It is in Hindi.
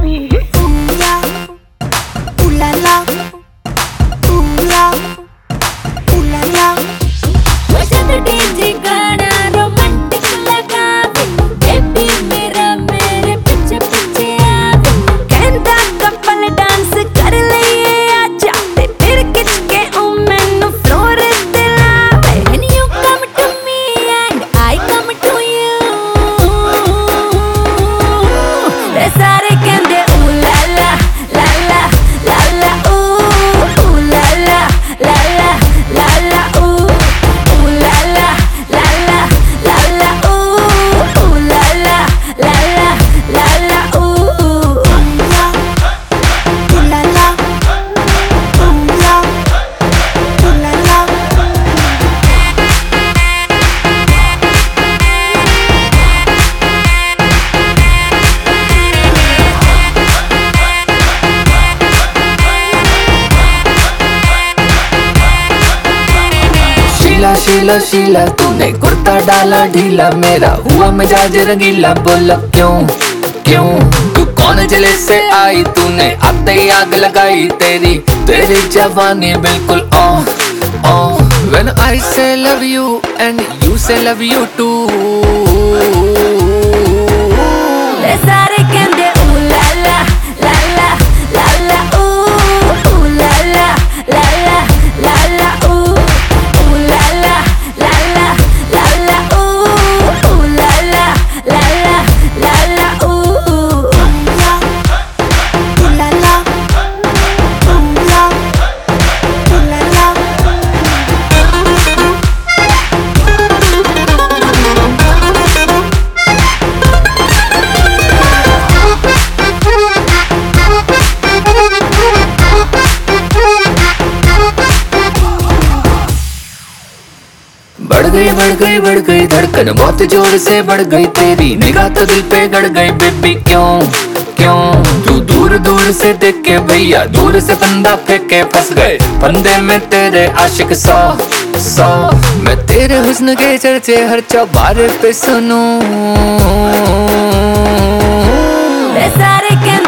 Me. शीला शीला, तूने कुर्ता डाला ढीला, मेरा हुआ मिजाज रंगीला, बोला क्यों क्यों? तू कौन जले से आई? तूने आते ही आग लगाई तेरी तेरी जवानी बिल्कुल ओ ओ When I say love you and you say love you too गई, बढ़ गई बढ़ गई, धड़कन बहुत ज़ोर से बढ़ गई तेरी। निगाह तो दिल पे गड़ गई बेबी क्यों क्यों? तू दूर दूर से देख के भैया, दूर से फंदा फेंक के फंस गए। फंदे में तेरे आशिक सौ सौ। मैं तेरे हुस्न के चर्चे हर चौबारे पे सुनूं। सारे कहंदे